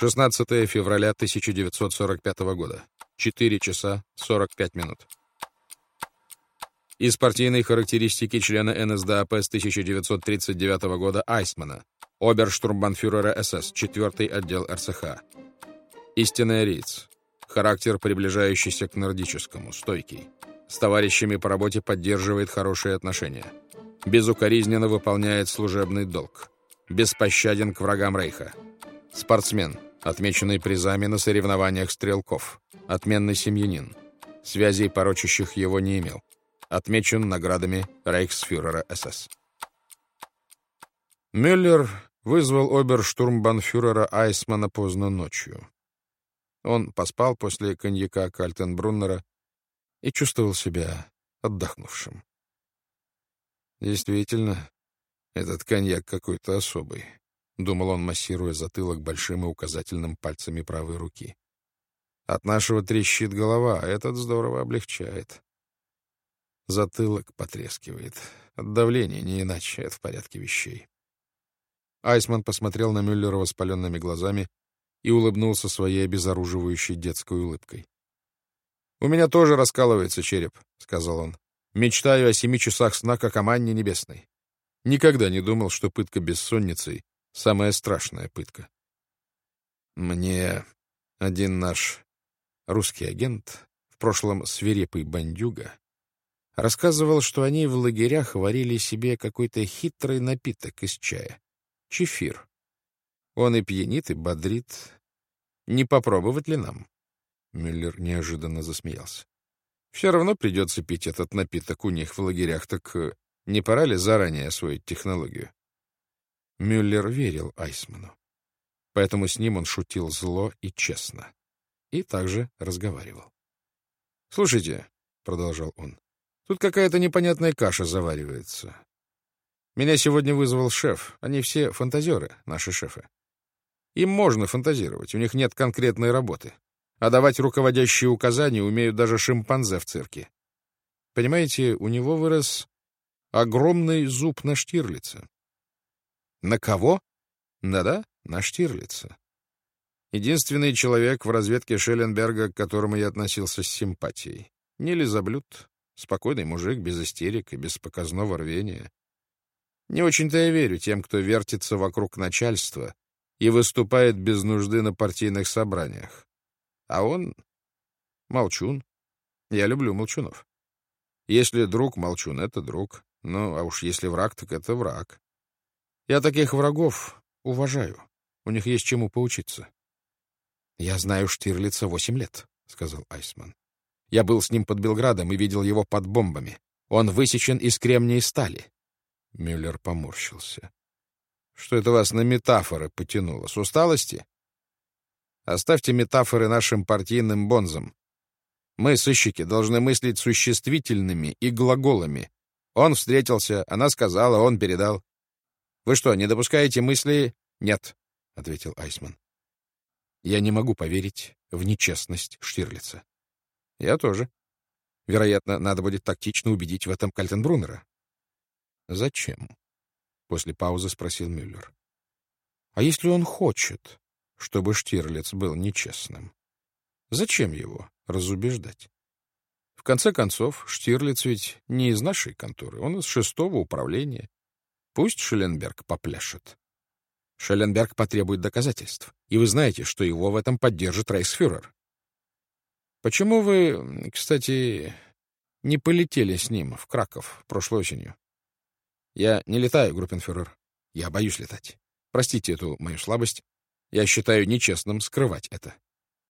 16 февраля 1945 года. 4 часа 45 минут. Из партийной характеристики члена НСДАП с 1939 года Айсмана, оберштурмбанфюрера СС, 4 отдел РСХ. Истинный ариец. Характер, приближающийся к нордическому, стойкий. С товарищами по работе поддерживает хорошие отношения. Безукоризненно выполняет служебный долг. Беспощаден к врагам Рейха. Спортсмен, отмеченный призами на соревнованиях стрелков. Отменный семьянин. Связей, порочащих его, не имел. Отмечен наградами рейхсфюрера СС. Мюллер вызвал оберштурмбанфюрера Айсмана поздно ночью. Он поспал после коньяка Кальтенбруннера и чувствовал себя отдохнувшим. Действительно, этот коньяк какой-то особый, — думал он, массируя затылок большим и указательным пальцами правой руки. От нашего трещит голова, а этот здорово облегчает. Затылок потрескивает. От давления не иначе, это в порядке вещей. Айсман посмотрел на Мюллера воспаленными глазами и улыбнулся своей обезоруживающей детской улыбкой. — У меня тоже раскалывается череп, — сказал он. — Мечтаю о семи часах сна, как о манне небесной. Никогда не думал, что пытка бессонницей — самая страшная пытка. Мне один наш русский агент, в прошлом свирепый бандюга, рассказывал, что они в лагерях варили себе какой-то хитрый напиток из чая — чефир. Он и пьянит, и бодрит. Не попробовать ли нам? Мюллер неожиданно засмеялся. Все равно придется пить этот напиток у них в лагерях, так э, не пора ли заранее освоить технологию? Мюллер верил Айсману. Поэтому с ним он шутил зло и честно. И также разговаривал. «Слушайте», — продолжал он, — «тут какая-то непонятная каша заваривается. Меня сегодня вызвал шеф. Они все фантазеры, наши шефы. Им можно фантазировать, у них нет конкретной работы а давать руководящие указания умеют даже шимпанзе в цирке. Понимаете, у него вырос огромный зуб на Штирлица. На кого? Да-да, на Штирлица. Единственный человек в разведке Шелленберга, к которому я относился с симпатией. Не лизоблюд, спокойный мужик, без истерик и без показного рвения. Не очень-то я верю тем, кто вертится вокруг начальства и выступает без нужды на партийных собраниях. А он — молчун. Я люблю молчунов. Если друг молчун, это друг. Ну, а уж если враг, так это враг. Я таких врагов уважаю. У них есть чему поучиться. — Я знаю Штирлица восемь лет, — сказал Айсман. Я был с ним под Белградом и видел его под бомбами. Он высечен из кремния и стали. Мюллер поморщился. — Что это вас на метафоры потянуло? С усталости? Оставьте метафоры нашим партийным бонзам. Мы, сыщики, должны мыслить существительными и глаголами. Он встретился, она сказала, он передал. Вы что, не допускаете мысли? Нет, — ответил Айсман. Я не могу поверить в нечестность Штирлица. Я тоже. Вероятно, надо будет тактично убедить в этом Кальтенбруннера. Зачем? После паузы спросил Мюллер. А если он хочет? чтобы Штирлиц был нечестным. Зачем его разубеждать? В конце концов, Штирлиц ведь не из нашей конторы, он из шестого управления. Пусть Шелленберг попляшет. Шелленберг потребует доказательств, и вы знаете, что его в этом поддержит рейхсфюрер. Почему вы, кстати, не полетели с ним в Краков прошлой осенью? Я не летаю, группенфюрер. Я боюсь летать. Простите эту мою слабость. Я считаю нечестным скрывать это.